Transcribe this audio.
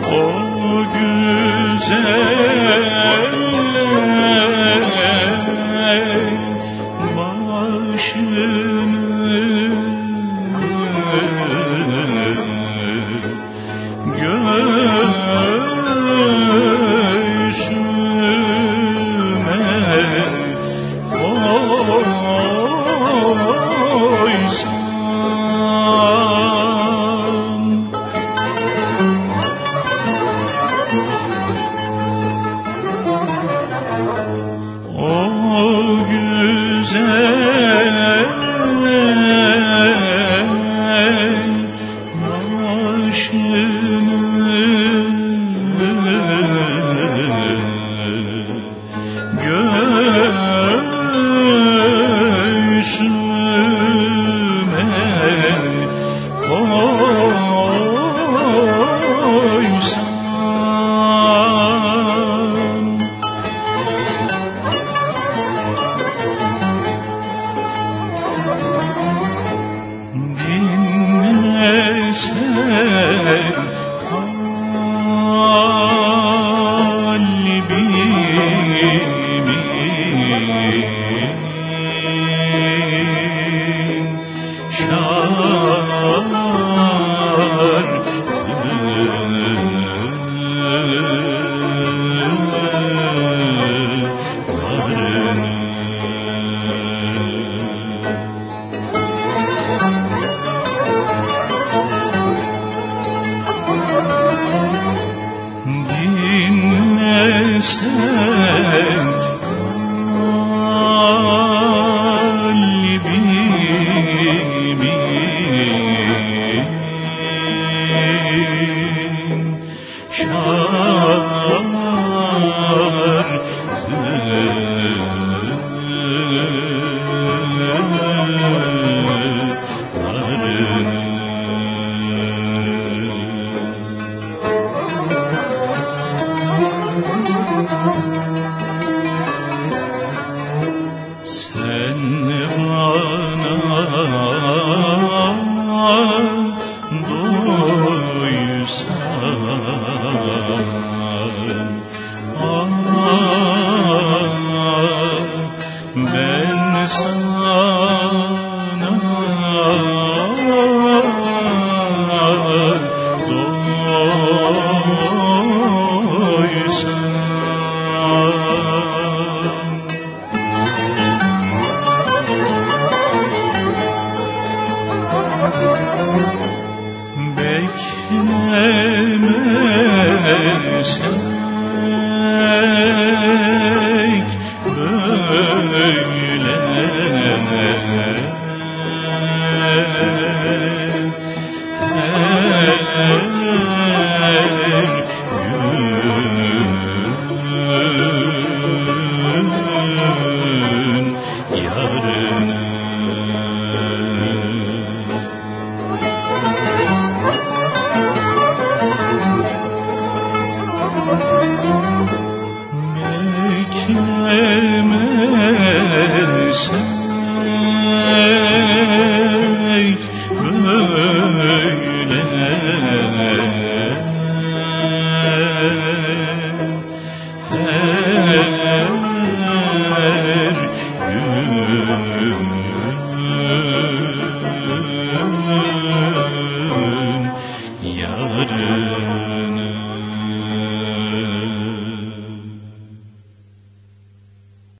O güzel başını göğsüme Christ. Beklemesek Beklemesek böyle her gün yarın